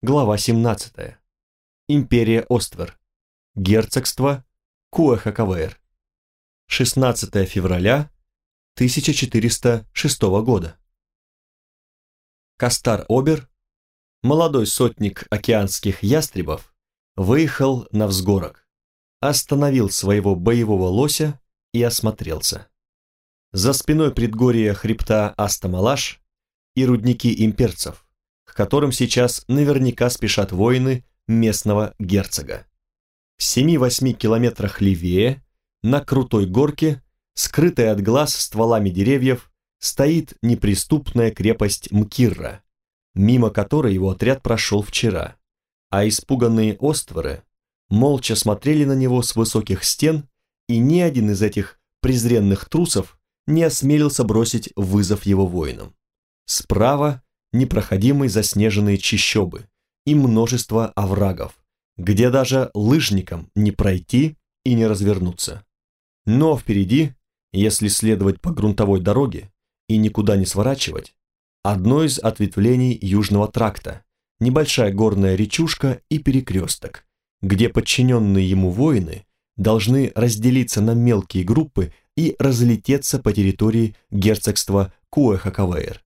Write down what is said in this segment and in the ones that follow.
глава 17. Империя Оствер. Герцогство Куэхакавейр. 16 февраля 1406 года. Кастар Обер, молодой сотник океанских ястребов, выехал на взгорок, остановил своего боевого лося и осмотрелся. За спиной предгорья хребта Астамалаш и рудники имперцев, которым сейчас наверняка спешат воины местного герцога. В 7-8 километрах левее, на крутой горке, скрытая от глаз стволами деревьев, стоит неприступная крепость Мкирра, мимо которой его отряд прошел вчера, а испуганные остворы молча смотрели на него с высоких стен, и ни один из этих презренных трусов не осмелился бросить вызов его воинам. Справа непроходимые заснеженные чащобы и множество оврагов, где даже лыжникам не пройти и не развернуться. Но впереди, если следовать по грунтовой дороге и никуда не сворачивать, одно из ответвлений Южного тракта, небольшая горная речушка и перекресток, где подчиненные ему воины должны разделиться на мелкие группы и разлететься по территории герцогства Куэхакавейр.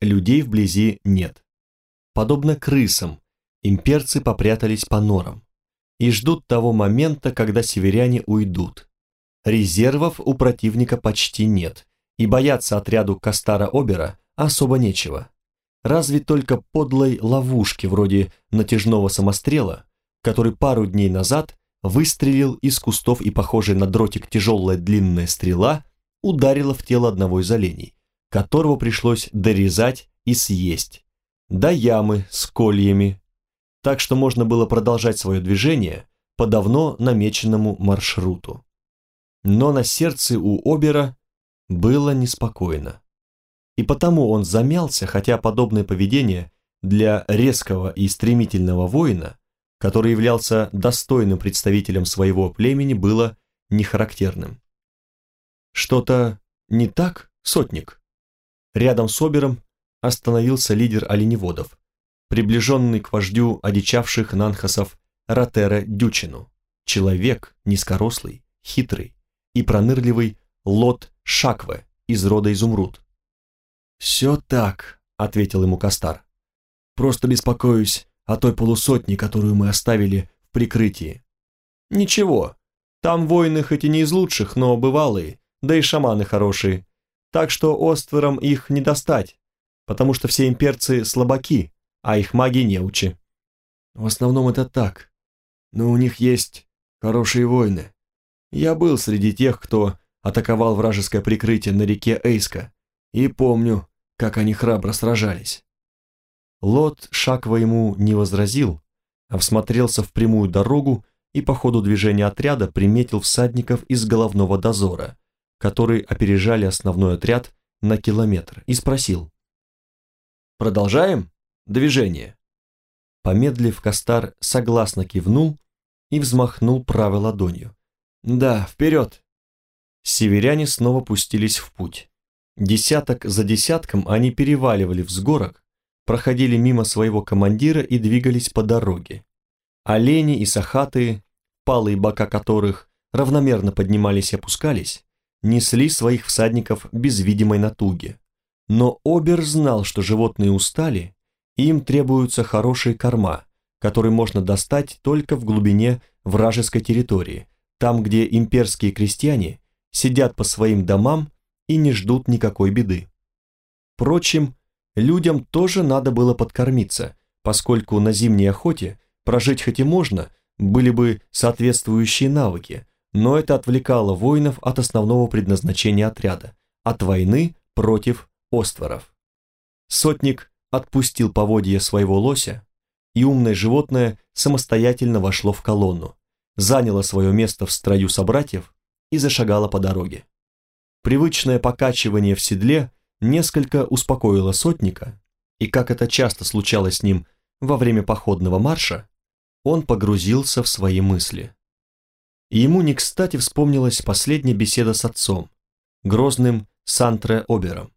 Людей вблизи нет. Подобно крысам, имперцы попрятались по норам и ждут того момента, когда северяне уйдут. Резервов у противника почти нет, и бояться отряду Кастара Обера особо нечего. Разве только подлой ловушки вроде натяжного самострела, который пару дней назад выстрелил из кустов и похожий на дротик тяжелая длинная стрела ударила в тело одного из оленей, которого пришлось дорезать и съесть, до ямы с кольями, так что можно было продолжать свое движение по давно намеченному маршруту. Но на сердце у Обера было неспокойно. И потому он замялся, хотя подобное поведение для резкого и стремительного воина, который являлся достойным представителем своего племени, было нехарактерным. «Что-то не так, сотник?» Рядом с Обером остановился лидер оленеводов, приближенный к вождю одичавших нанхасов Ратера Дючину, человек низкорослый, хитрый и пронырливый Лот Шакве из рода Изумруд. «Все так», — ответил ему Кастар. «Просто беспокоюсь о той полусотне, которую мы оставили в прикрытии». «Ничего, там воины хоть и не из лучших, но бывалые, да и шаманы хорошие так что остверам их не достать, потому что все имперцы слабаки, а их маги неучи. В основном это так, но у них есть хорошие воины. Я был среди тех, кто атаковал вражеское прикрытие на реке Эйска, и помню, как они храбро сражались. Лот Шаква ему не возразил, а всмотрелся в прямую дорогу и по ходу движения отряда приметил всадников из головного дозора, которые опережали основной отряд на километр, и спросил. «Продолжаем движение?» Помедлив, Кастар согласно кивнул и взмахнул правой ладонью. «Да, вперед!» Северяне снова пустились в путь. Десяток за десятком они переваливали взгорок, проходили мимо своего командира и двигались по дороге. Олени и сахатые, палые бока которых равномерно поднимались и опускались, несли своих всадников без видимой натуги. Но Обер знал, что животные устали, и им требуются хорошие корма, которые можно достать только в глубине вражеской территории, там, где имперские крестьяне сидят по своим домам и не ждут никакой беды. Впрочем, людям тоже надо было подкормиться, поскольку на зимней охоте прожить хоть и можно, были бы соответствующие навыки, но это отвлекало воинов от основного предназначения отряда, от войны против остворов. Сотник отпустил поводья своего лося, и умное животное самостоятельно вошло в колонну, заняло свое место в строю собратьев и зашагало по дороге. Привычное покачивание в седле несколько успокоило сотника, и как это часто случалось с ним во время походного марша, он погрузился в свои мысли и ему не кстати вспомнилась последняя беседа с отцом, грозным Сантре Обером,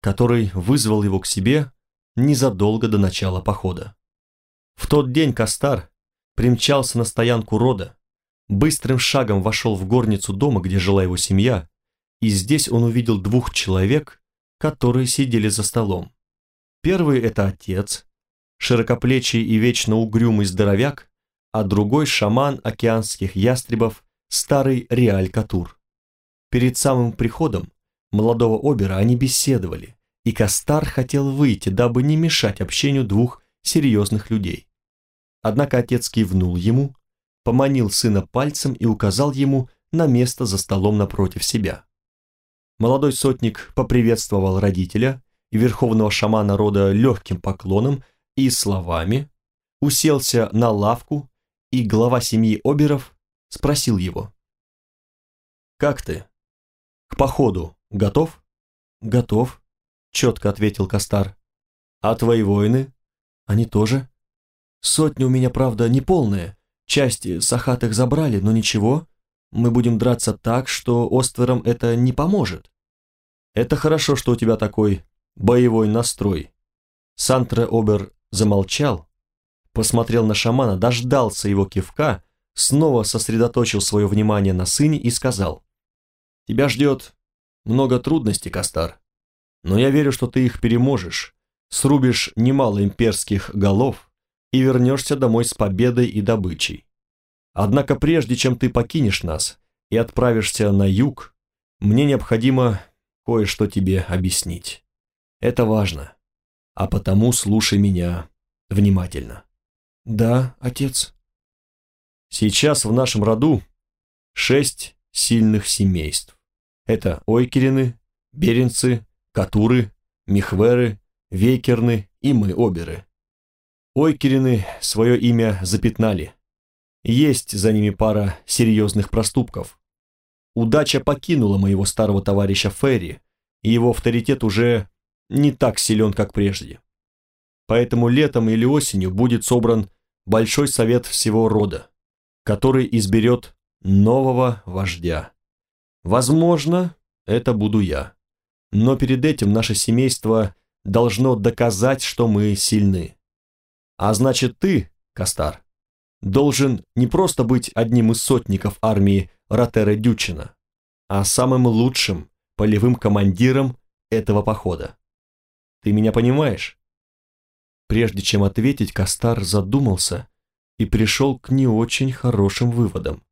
который вызвал его к себе незадолго до начала похода. В тот день Костар примчался на стоянку рода, быстрым шагом вошел в горницу дома, где жила его семья, и здесь он увидел двух человек, которые сидели за столом. Первый – это отец, широкоплечий и вечно угрюмый здоровяк, а другой – шаман океанских ястребов, старый Реаль Катур. Перед самым приходом молодого Обера они беседовали, и Кастар хотел выйти, дабы не мешать общению двух серьезных людей. Однако отец кивнул ему, поманил сына пальцем и указал ему на место за столом напротив себя. Молодой сотник поприветствовал родителя и верховного шамана рода легким поклоном и словами, уселся на лавку, и глава семьи Оберов спросил его. «Как ты? К походу готов?» «Готов», — четко ответил Кастар. «А твои воины? Они тоже?» «Сотни у меня, правда, не полные. Части сахатых забрали, но ничего. Мы будем драться так, что Остверам это не поможет». «Это хорошо, что у тебя такой боевой настрой». Сантре Обер замолчал, посмотрел на шамана, дождался его кивка, снова сосредоточил свое внимание на сыне и сказал, «Тебя ждет много трудностей, Кастар, но я верю, что ты их переможешь, срубишь немало имперских голов и вернешься домой с победой и добычей. Однако прежде чем ты покинешь нас и отправишься на юг, мне необходимо кое-что тебе объяснить. Это важно, а потому слушай меня внимательно. «Да, отец». «Сейчас в нашем роду шесть сильных семейств. Это ойкерины, беренцы, катуры, михверы, вейкерны и мы, оберы. Ойкерины свое имя запятнали. Есть за ними пара серьезных проступков. Удача покинула моего старого товарища Ферри, и его авторитет уже не так силен, как прежде. Поэтому летом или осенью будет собран большой совет всего рода, который изберет нового вождя. Возможно, это буду я. Но перед этим наше семейство должно доказать, что мы сильны. А значит, ты, Кастар, должен не просто быть одним из сотников армии Ротера Дючина, а самым лучшим полевым командиром этого похода. Ты меня понимаешь? Прежде чем ответить, Кастар задумался и пришел к не очень хорошим выводам.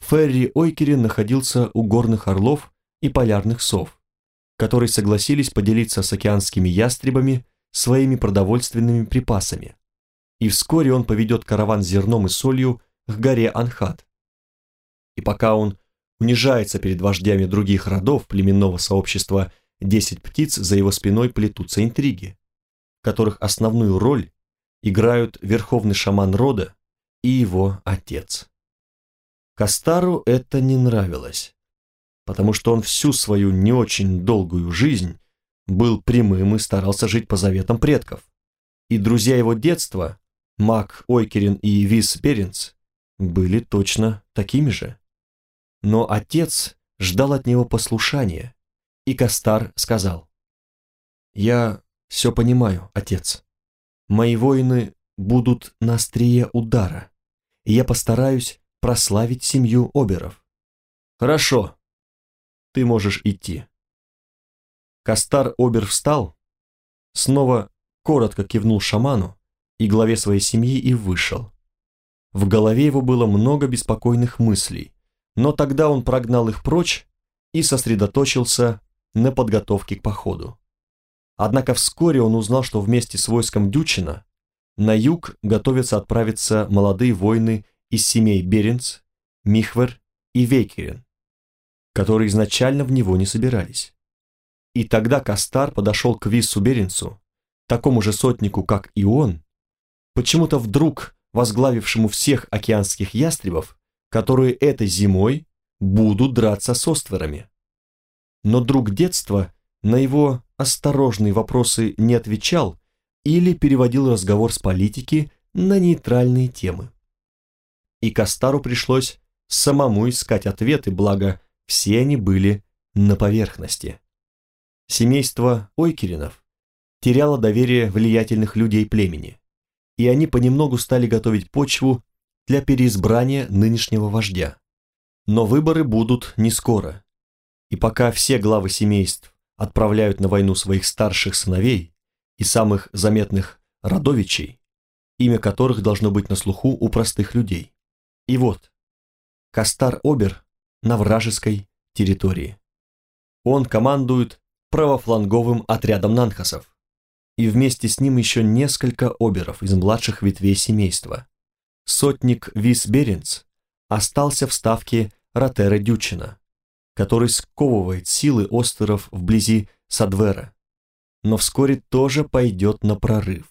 Ферри Ойкерин находился у горных орлов и полярных сов, которые согласились поделиться с океанскими ястребами своими продовольственными припасами. И вскоре он поведет караван зерном и солью к горе Анхат. И пока он унижается перед вождями других родов племенного сообщества «Десять птиц», за его спиной плетутся интриги которых основную роль играют верховный шаман рода и его отец. Кастару это не нравилось, потому что он всю свою не очень долгую жизнь был прямым и старался жить по заветам предков. И друзья его детства, Мак Ойкерин и Вис Беренц, были точно такими же. Но отец ждал от него послушания, и Кастар сказал, «Я «Все понимаю, отец. Мои воины будут на острие удара, и я постараюсь прославить семью Оберов». «Хорошо. Ты можешь идти». Кастар Обер встал, снова коротко кивнул шаману и главе своей семьи и вышел. В голове его было много беспокойных мыслей, но тогда он прогнал их прочь и сосредоточился на подготовке к походу. Однако вскоре он узнал, что вместе с войском Дючина на юг готовятся отправиться молодые воины из семей Беренц, Михвер и Вейкерен, которые изначально в него не собирались. И тогда Кастар подошел к Виссу Беренцу, такому же сотнику, как и он, почему-то вдруг возглавившему всех океанских ястребов, которые этой зимой будут драться с остверами. Но друг детства на его осторожные вопросы не отвечал или переводил разговор с политики на нейтральные темы. И Кастару пришлось самому искать ответы, благо все они были на поверхности. Семейство Ойкеринов теряло доверие влиятельных людей племени, и они понемногу стали готовить почву для переизбрания нынешнего вождя. Но выборы будут не скоро. И пока все главы семейств отправляют на войну своих старших сыновей и самых заметных родовичей, имя которых должно быть на слуху у простых людей. И вот, Кастар Обер на вражеской территории. Он командует правофланговым отрядом нанхасов, и вместе с ним еще несколько оберов из младших ветвей семейства. Сотник Вис Беренц остался в ставке Ротера Дючина, который сковывает силы остеров вблизи Садвера, но вскоре тоже пойдет на прорыв.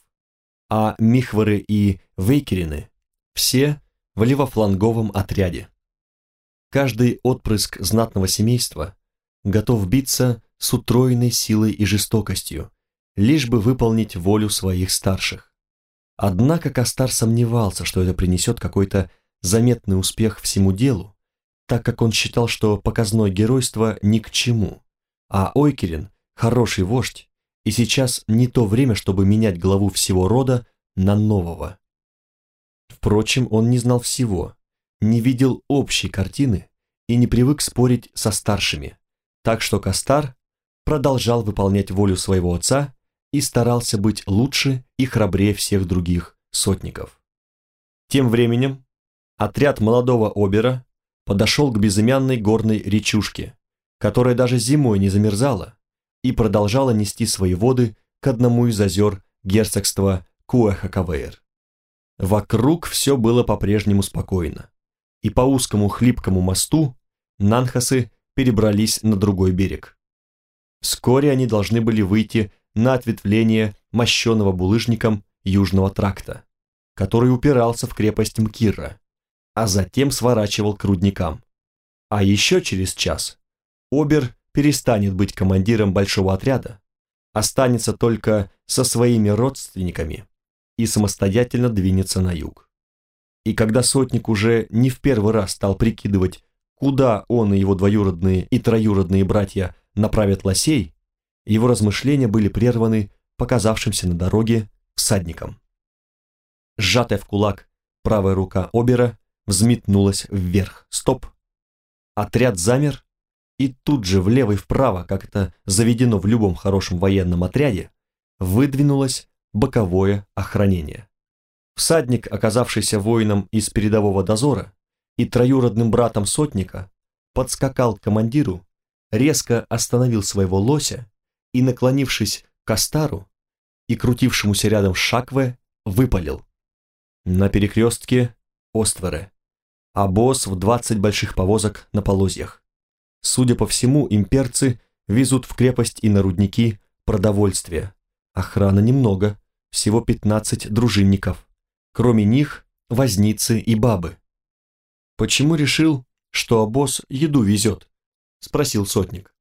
А Михвары и Вейкерины все в левофланговом отряде. Каждый отпрыск знатного семейства готов биться с утроенной силой и жестокостью, лишь бы выполнить волю своих старших. Однако Кастар сомневался, что это принесет какой-то заметный успех всему делу, так как он считал, что показное геройство ни к чему, а Ойкерин – хороший вождь, и сейчас не то время, чтобы менять главу всего рода на нового. Впрочем, он не знал всего, не видел общей картины и не привык спорить со старшими, так что Кастар продолжал выполнять волю своего отца и старался быть лучше и храбрее всех других сотников. Тем временем отряд молодого Обера подошел к безымянной горной речушке, которая даже зимой не замерзала и продолжала нести свои воды к одному из озер герцогства Куэхакавейр. Вокруг все было по-прежнему спокойно, и по узкому хлипкому мосту нанхасы перебрались на другой берег. Вскоре они должны были выйти на ответвление мощенного булыжником Южного тракта, который упирался в крепость Мкирра, а затем сворачивал к рудникам. А еще через час Обер перестанет быть командиром большого отряда, останется только со своими родственниками и самостоятельно двинется на юг. И когда сотник уже не в первый раз стал прикидывать, куда он и его двоюродные и троюродные братья направят лосей, его размышления были прерваны показавшимся на дороге всадником. Сжатая в кулак правая рука Обера взметнулась вверх. Стоп! Отряд замер, и тут же влево и вправо, как это заведено в любом хорошем военном отряде, выдвинулось боковое охранение. Всадник, оказавшийся воином из передового дозора и троюродным братом сотника, подскакал к командиру, резко остановил своего лося и, наклонившись к Астару и крутившемуся рядом Шакве, выпалил. На перекрестке Оствере а босс в 20 больших повозок на полозьях. Судя по всему, имперцы везут в крепость и на рудники продовольствие. Охрана немного, всего 15 дружинников. Кроме них возницы и бабы. «Почему решил, что обоз еду везет?» – спросил сотник.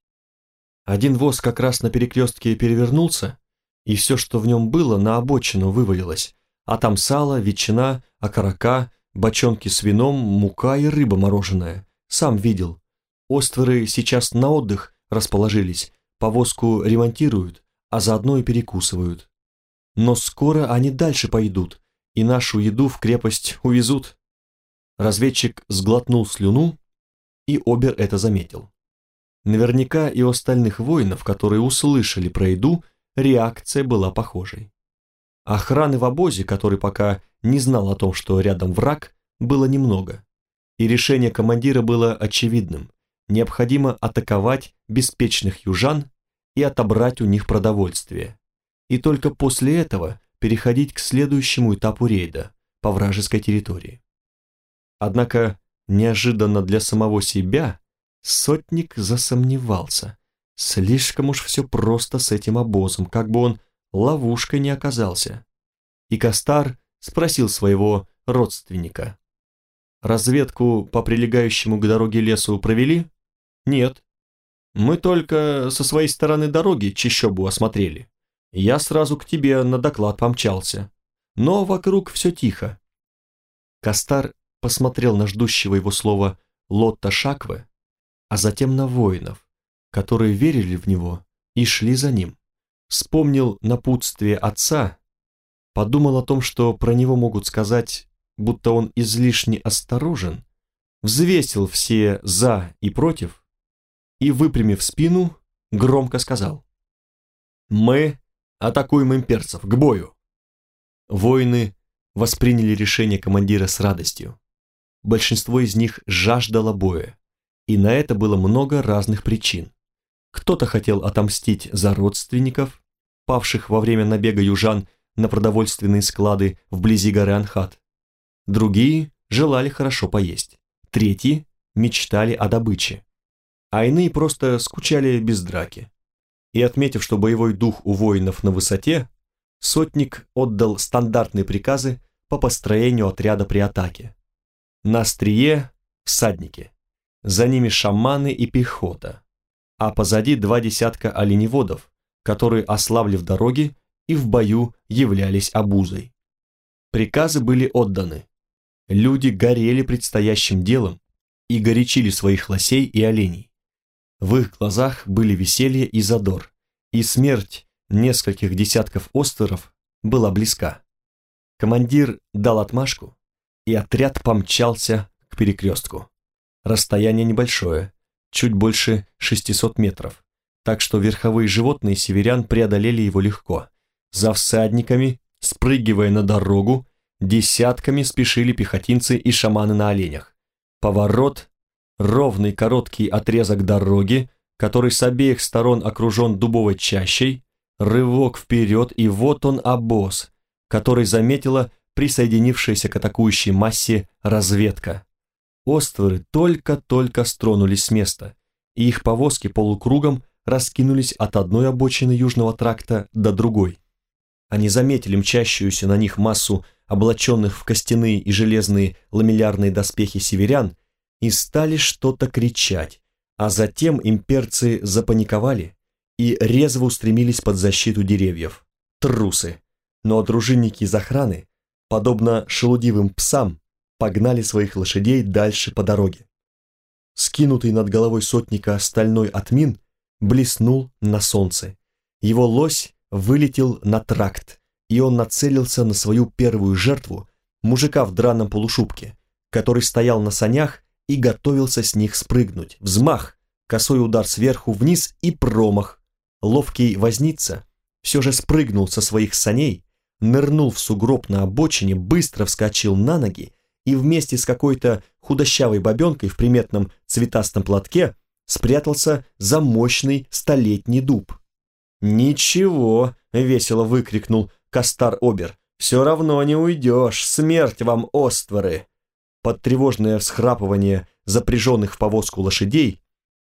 Один воз как раз на перекрестке перевернулся, и все, что в нем было, на обочину вывалилось, а там сало, ветчина, окорока бочонки с вином, мука и рыба мороженая. Сам видел. Остворы сейчас на отдых расположились, повозку ремонтируют, а заодно и перекусывают. Но скоро они дальше пойдут, и нашу еду в крепость увезут. Разведчик сглотнул слюну, и Обер это заметил. Наверняка и у остальных воинов, которые услышали про еду, реакция была похожей. Охраны в обозе, который пока не знал о том, что рядом враг, было немного. И решение командира было очевидным. Необходимо атаковать беспечных южан и отобрать у них продовольствие. И только после этого переходить к следующему этапу рейда по вражеской территории. Однако, неожиданно для самого себя, сотник засомневался. Слишком уж все просто с этим обозом, как бы он ловушкой не оказался. И Кастар спросил своего родственника. «Разведку по прилегающему к дороге лесу провели?» «Нет. Мы только со своей стороны дороги чищобу осмотрели. Я сразу к тебе на доклад помчался. Но вокруг все тихо». Кастар посмотрел на ждущего его слова Лотта Шакве, а затем на воинов, которые верили в него и шли за ним вспомнил напутствие отца, подумал о том, что про него могут сказать, будто он излишне осторожен, взвесил все «за» и «против» и, выпрямив спину, громко сказал «Мы атакуем имперцев, к бою!» Воины восприняли решение командира с радостью. Большинство из них жаждало боя, и на это было много разных причин. Кто-то хотел отомстить за родственников, павших во время набега южан на продовольственные склады вблизи горы Анхат. Другие желали хорошо поесть. Третьи мечтали о добыче. А иные просто скучали без драки. И отметив, что боевой дух у воинов на высоте, сотник отдал стандартные приказы по построению отряда при атаке. На острие – всадники, за ними шаманы и пехота, а позади два десятка оленеводов, которые, ослабли в дороге и в бою являлись обузой. Приказы были отданы. Люди горели предстоящим делом и горячили своих лосей и оленей. В их глазах были веселье и задор, и смерть нескольких десятков остеров была близка. Командир дал отмашку, и отряд помчался к перекрестку. Расстояние небольшое, чуть больше 600 метров, так что верховые животные северян преодолели его легко. За всадниками, спрыгивая на дорогу, десятками спешили пехотинцы и шаманы на оленях. Поворот, ровный короткий отрезок дороги, который с обеих сторон окружен дубовой чащей, рывок вперед, и вот он обоз, который заметила присоединившаяся к атакующей массе разведка. Остворы только-только стронулись с места, и их повозки полукругом раскинулись от одной обочины южного тракта до другой. Они заметили мчащуюся на них массу облаченных в костяные и железные ламеллярные доспехи северян и стали что-то кричать, а затем имперцы запаниковали и резво устремились под защиту деревьев. Трусы! Но дружинники из охраны подобно шелудивым псам, погнали своих лошадей дальше по дороге. Скинутый над головой сотника стальной отмин блеснул на солнце. Его лось вылетел на тракт, и он нацелился на свою первую жертву, мужика в драном полушубке, который стоял на санях и готовился с них спрыгнуть. Взмах, косой удар сверху вниз и промах. Ловкий возница все же спрыгнул со своих саней, нырнул в сугроб на обочине, быстро вскочил на ноги и вместе с какой-то худощавой бабенкой в приметном цветастом платке спрятался за мощный столетний дуб. «Ничего!» — весело выкрикнул Кастар Обер. «Все равно не уйдешь! Смерть вам, остворы!» Под тревожное всхрапывание запряженных в повозку лошадей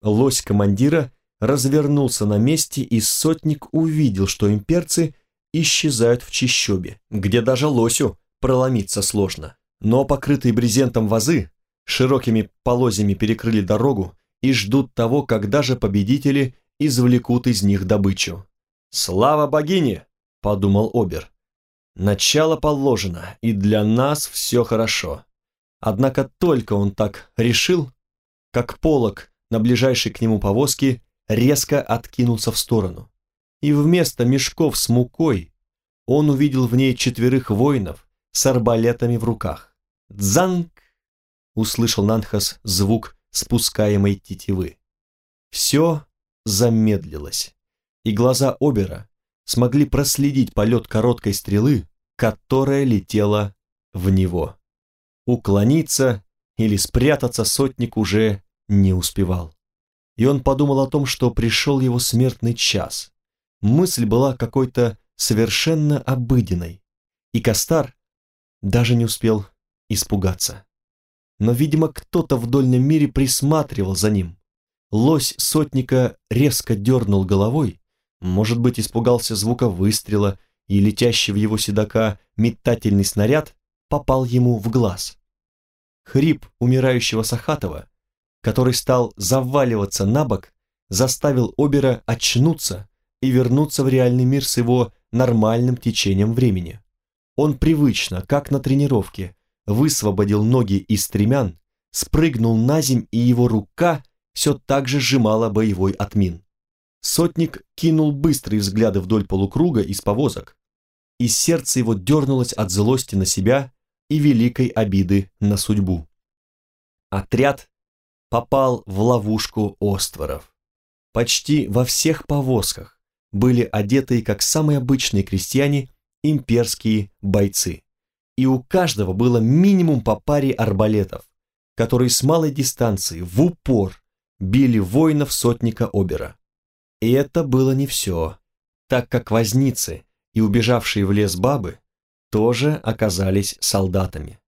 лось командира развернулся на месте, и сотник увидел, что имперцы исчезают в чищобе, где даже лосю проломиться сложно. Но покрытые брезентом вазы широкими полозьями перекрыли дорогу и ждут того, когда же победители извлекут из них добычу. «Слава богине!» – подумал Обер. «Начало положено, и для нас все хорошо». Однако только он так решил, как полог на ближайшей к нему повозке резко откинулся в сторону и вместо мешков с мукой он увидел в ней четверых воинов с арбалетами в руках. «Дзанг!» — услышал Нанхас звук спускаемой тетивы. Все замедлилось, и глаза Обера смогли проследить полет короткой стрелы, которая летела в него. Уклониться или спрятаться сотник уже не успевал. И он подумал о том, что пришел его смертный час. Мысль была какой-то совершенно обыденной, и Кастар даже не успел испугаться. Но, видимо, кто-то в дольном мире присматривал за ним. Лось сотника резко дернул головой, может быть, испугался звука выстрела, и летящий в его седока метательный снаряд попал ему в глаз. Хрип умирающего Сахатова, который стал заваливаться на бок, заставил Обера очнуться и вернуться в реальный мир с его нормальным течением времени. Он привычно, как на тренировке, высвободил ноги из стремян, спрыгнул на земь, и его рука все так же сжимала боевой отмин. Сотник кинул быстрые взгляды вдоль полукруга из повозок. и сердце его дернулось от злости на себя и великой обиды на судьбу. Отряд попал в ловушку остворов. Почти во всех повозках были одетые, как самые обычные крестьяне, имперские бойцы. И у каждого было минимум по паре арбалетов, которые с малой дистанции в упор били воинов сотника Обера. И это было не все, так как возницы и убежавшие в лес бабы тоже оказались солдатами.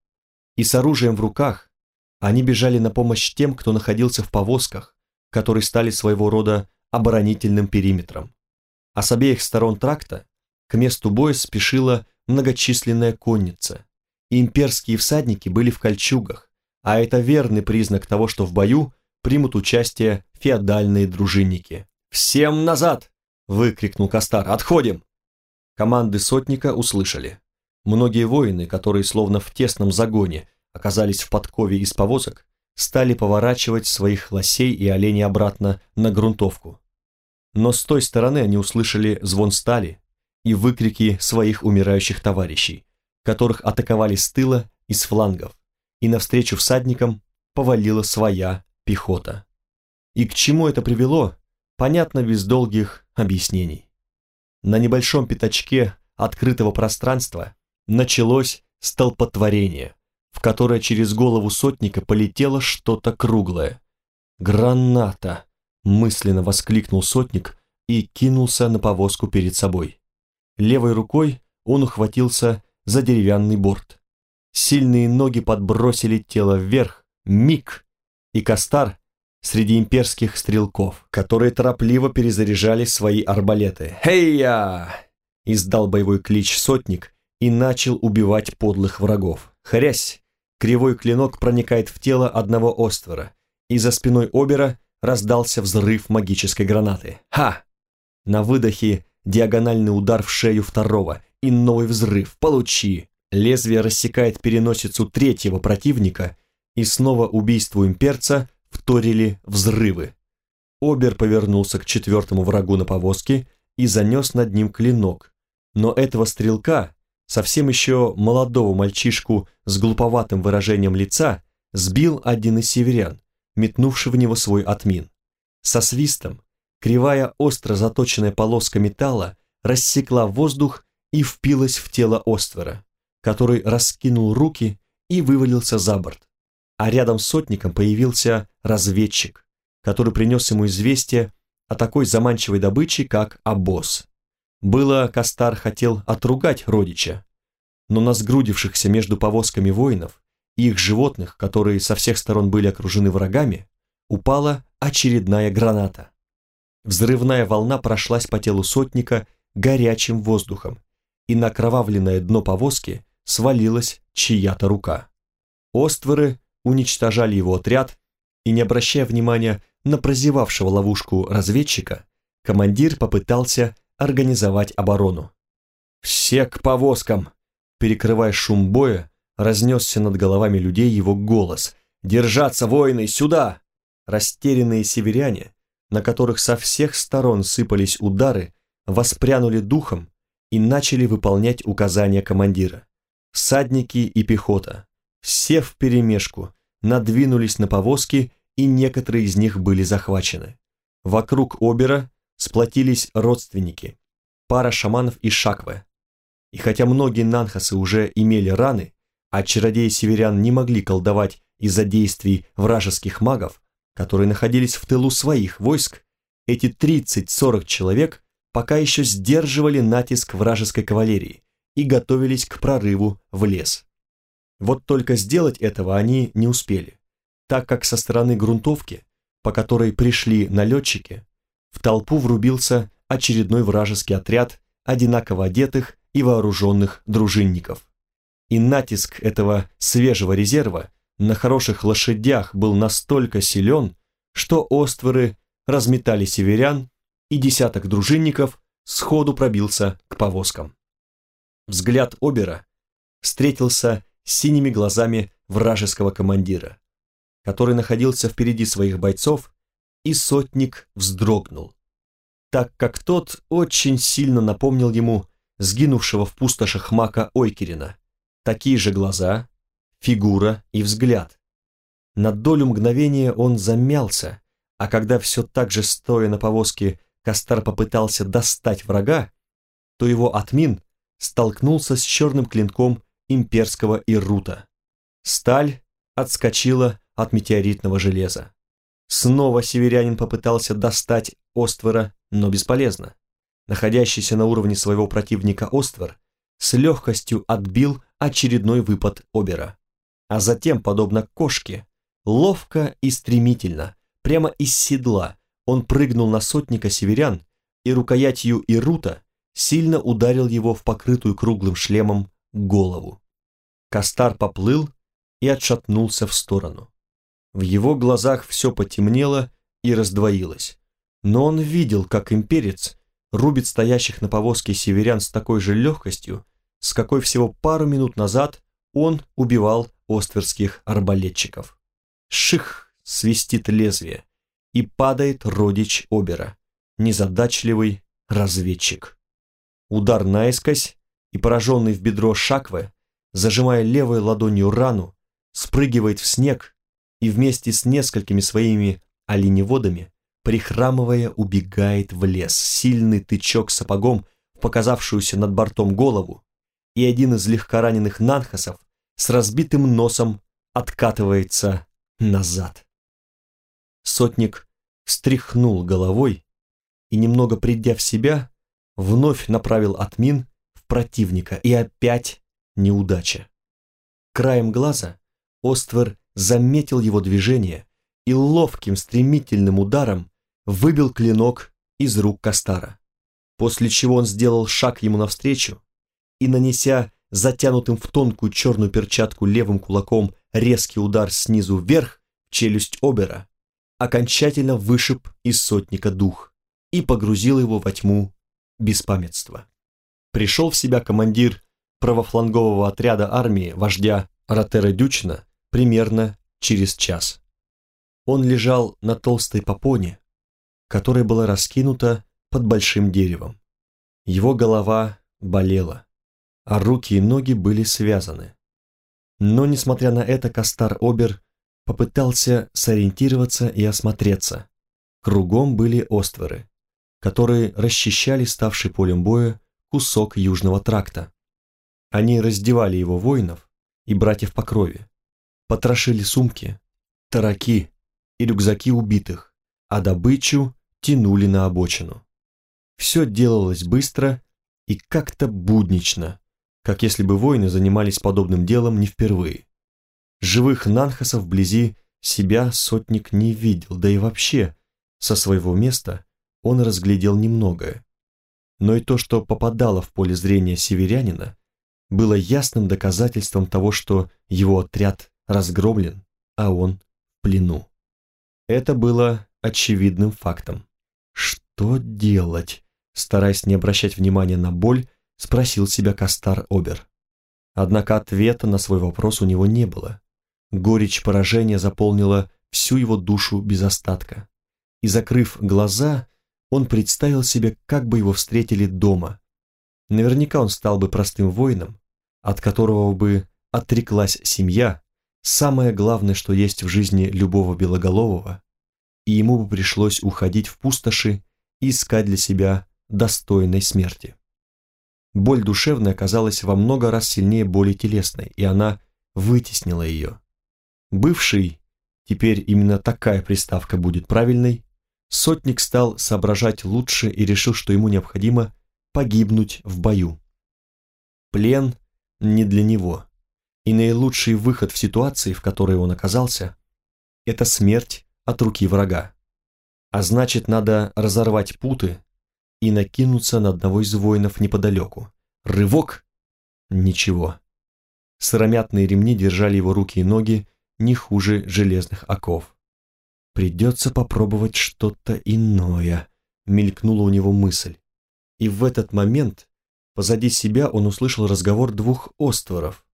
И с оружием в руках они бежали на помощь тем, кто находился в повозках, которые стали своего рода оборонительным периметром. А с обеих сторон тракта к месту боя спешила многочисленная конница. Имперские всадники были в кольчугах, а это верный признак того, что в бою примут участие феодальные дружинники. «Всем назад!» – выкрикнул Костар. «Отходим!» Команды сотника услышали. Многие воины, которые словно в тесном загоне оказались в подкове из повозок, стали поворачивать своих лосей и оленей обратно на грунтовку. Но с той стороны они услышали звон стали и выкрики своих умирающих товарищей, которых атаковали с тыла и с флангов, и навстречу всадникам повалила своя пехота. И к чему это привело, понятно без долгих объяснений. На небольшом пятачке открытого пространства началось столпотворение, в которое через голову сотника полетело что-то круглое. «Граната!» – мысленно воскликнул сотник и кинулся на повозку перед собой. Левой рукой он ухватился за деревянный борт. Сильные ноги подбросили тело вверх, миг, и Кастар среди имперских стрелков, которые торопливо перезаряжали свои арбалеты. «Хей-я!» – издал боевой клич сотник и начал убивать подлых врагов. Хрясь! Кривой клинок проникает в тело одного оствора, и за спиной Обера раздался взрыв магической гранаты. «Ха!» На выдохе диагональный удар в шею второго и новый взрыв. «Получи!» Лезвие рассекает переносицу третьего противника, и снова убийству имперца вторили взрывы. Обер повернулся к четвертому врагу на повозке и занес над ним клинок. Но этого стрелка, совсем еще молодого мальчишку с глуповатым выражением лица, сбил один из северян, метнувший в него свой отмин. Со свистом кривая остро заточенная полоска металла рассекла воздух и впилась в тело Оствера, который раскинул руки и вывалился за борт а рядом с сотником появился разведчик, который принес ему известие о такой заманчивой добыче, как обоз. Было, Кастар хотел отругать родича, но на сгрудившихся между повозками воинов и их животных, которые со всех сторон были окружены врагами, упала очередная граната. Взрывная волна прошлась по телу сотника горячим воздухом, и на кровавленное дно повозки свалилась чья-то рука. Остворы уничтожали его отряд, и не обращая внимания на прозевавшего ловушку разведчика, командир попытался организовать оборону. «Все к повозкам!» Перекрывая шум боя, разнесся над головами людей его голос. «Держаться, воины, сюда!» Растерянные северяне, на которых со всех сторон сыпались удары, воспрянули духом и начали выполнять указания командира. Всадники и пехота, все вперемешку надвинулись на повозки, и некоторые из них были захвачены. Вокруг Обера сплотились родственники, пара шаманов и шаквы. И хотя многие нанхасы уже имели раны, а чародеи-северян не могли колдовать из-за действий вражеских магов, которые находились в тылу своих войск, эти 30-40 человек пока еще сдерживали натиск вражеской кавалерии и готовились к прорыву в лес. Вот только сделать этого они не успели, так как со стороны грунтовки, по которой пришли налетчики, в толпу врубился очередной вражеский отряд одинаково одетых и вооруженных дружинников. И натиск этого свежего резерва на хороших лошадях был настолько силен, что остворы разметали северян, и десяток дружинников сходу пробился к повозкам. Взгляд Обера встретился синими глазами вражеского командира, который находился впереди своих бойцов, и сотник вздрогнул, так как тот очень сильно напомнил ему сгинувшего в пустошах мака Ойкерина. Такие же глаза, фигура и взгляд. На долю мгновения он замялся, а когда все так же стоя на повозке Кастар попытался достать врага, то его отмин столкнулся с черным клинком имперского Ирута. Сталь отскочила от метеоритного железа. Снова северянин попытался достать Оствера, но бесполезно. Находящийся на уровне своего противника Оствер с легкостью отбил очередной выпад Обера. А затем, подобно кошке, ловко и стремительно, прямо из седла, он прыгнул на сотника северян и рукоятью Ирута сильно ударил его в покрытую круглым шлемом голову. Кастар поплыл и отшатнулся в сторону. В его глазах все потемнело и раздвоилось, но он видел, как имперец рубит стоящих на повозке северян с такой же легкостью, с какой всего пару минут назад он убивал остверских арбалетчиков. Ших свистит лезвие, и падает родич Обера, незадачливый разведчик. Удар наискось, и пораженный в бедро Шакве, зажимая левой ладонью рану, спрыгивает в снег и вместе с несколькими своими оленеводами, прихрамывая, убегает в лес. Сильный тычок сапогом в показавшуюся над бортом голову, и один из легкораненых нанхасов с разбитым носом откатывается назад. Сотник встряхнул головой и, немного придя в себя, вновь направил отмин в противника, и опять неудача. Краем глаза Оствер заметил его движение и ловким стремительным ударом выбил клинок из рук Кастара, после чего он сделал шаг ему навстречу и, нанеся затянутым в тонкую черную перчатку левым кулаком резкий удар снизу вверх в челюсть Обера, окончательно вышиб из сотника дух и погрузил его во тьму беспамятства. Пришел в себя командир правофлангового отряда армии вождя Ротера Дючна примерно через час. Он лежал на толстой попоне, которая была раскинута под большим деревом. Его голова болела, а руки и ноги были связаны. Но, несмотря на это, Кастар Обер попытался сориентироваться и осмотреться. Кругом были остворы, которые расчищали ставший полем боя кусок южного тракта. Они раздевали его воинов и братьев по крови, потрошили сумки, тараки и рюкзаки убитых, а добычу тянули на обочину. Все делалось быстро и как-то буднично, как если бы воины занимались подобным делом не впервые. Живых нанхасов вблизи себя сотник не видел, да и вообще, со своего места он разглядел немногое. Но и то, что попадало в поле зрения северянина, было ясным доказательством того, что его отряд разгромлен, а он в плену. Это было очевидным фактом. Что делать? Стараясь не обращать внимания на боль, спросил себя Кастар Обер. Однако ответа на свой вопрос у него не было. Горечь поражения заполнила всю его душу без остатка. И, закрыв глаза, он представил себе, как бы его встретили дома. Наверняка он стал бы простым воином, от которого бы отреклась семья, самое главное, что есть в жизни любого белоголового, и ему бы пришлось уходить в пустоши и искать для себя достойной смерти. Боль душевная оказалась во много раз сильнее боли телесной, и она вытеснила ее. Бывший, теперь именно такая приставка будет правильной, сотник стал соображать лучше и решил, что ему необходимо погибнуть в бою. Плен не для него, и наилучший выход в ситуации, в которой он оказался, это смерть от руки врага. А значит, надо разорвать путы и накинуться на одного из воинов неподалеку. Рывок? Ничего. Сыромятные ремни держали его руки и ноги, не хуже железных оков. «Придется попробовать что-то иное», — мелькнула у него мысль. И в этот момент позади себя он услышал разговор двух остворов.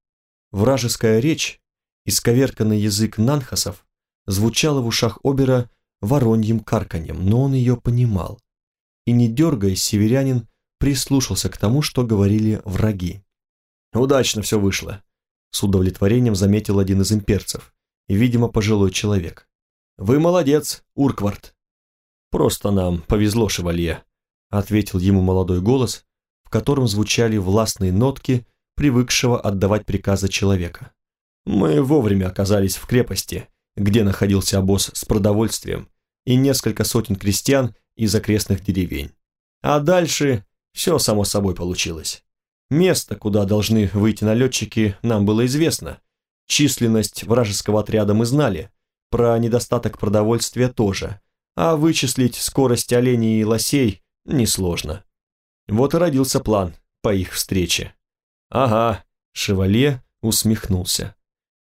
Вражеская речь, исковерканный язык нанхасов, звучала в ушах Обера вороньим карканьем, но он ее понимал. И не дергаясь, северянин прислушался к тому, что говорили враги. «Удачно все вышло», — с удовлетворением заметил один из имперцев, видимо, пожилой человек. «Вы молодец, Урквард». «Просто нам повезло, шевалье», — ответил ему молодой голос, в котором звучали властные нотки, привыкшего отдавать приказы человека. «Мы вовремя оказались в крепости, где находился обоз с продовольствием и несколько сотен крестьян из окрестных деревень. А дальше все само собой получилось. Место, куда должны выйти налетчики, нам было известно. Численность вражеского отряда мы знали, про недостаток продовольствия тоже, а вычислить скорость оленей и лосей несложно. Вот и родился план по их встрече. Ага, Шевалье усмехнулся.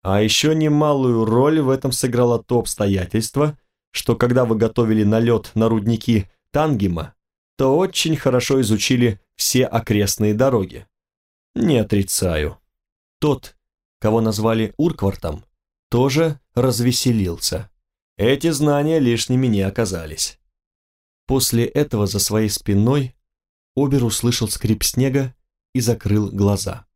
А еще немалую роль в этом сыграло то обстоятельство, что когда вы готовили налет на рудники Тангима, то очень хорошо изучили все окрестные дороги. Не отрицаю. Тот, кого назвали Урквартом, тоже развеселился. Эти знания лишними не оказались. После этого за своей спиной Обер услышал скрип снега и закрыл глаза.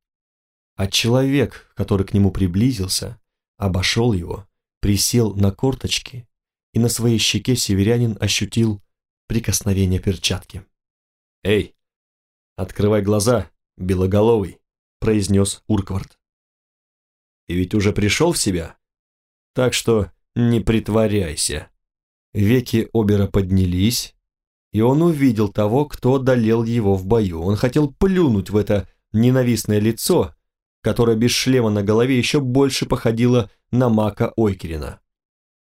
А человек, который к нему приблизился, обошел его, присел на корточки, и на своей щеке северянин ощутил прикосновение перчатки. «Эй, открывай глаза, белоголовый», — произнес Урквард. «Ты ведь уже пришел в себя? Так что не притворяйся». Веки Обера поднялись, и он увидел того, кто одолел его в бою. Он хотел плюнуть в это ненавистное лицо, которое без шлема на голове еще больше походило на мака Ойкерина.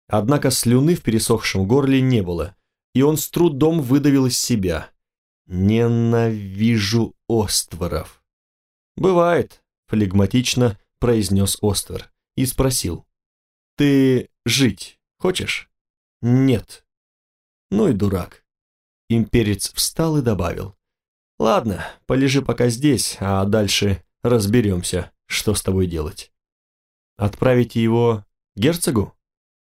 Однако слюны в пересохшем горле не было, и он с трудом выдавил из себя. «Ненавижу остворов». «Бывает», — флегматично произнес Оствер и спросил. «Ты жить хочешь?» «Нет». «Ну и дурак». Имперец встал и добавил. «Ладно, полежи пока здесь, а дальше разберемся, что с тобой делать». «Отправите его герцогу?» —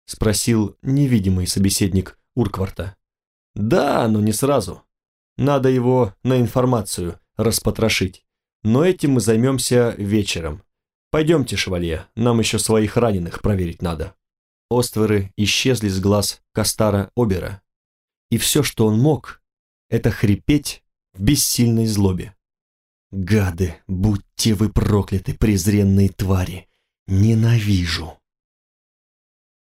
спросил невидимый собеседник Уркварта. «Да, но не сразу. Надо его на информацию распотрошить. Но этим мы займемся вечером. Пойдемте, шевалье, нам еще своих раненых проверить надо». Остверы исчезли с глаз Кастара Обера, и все, что он мог, это хрипеть в бессильной злобе. «Гады, будьте вы прокляты, презренные твари! Ненавижу!»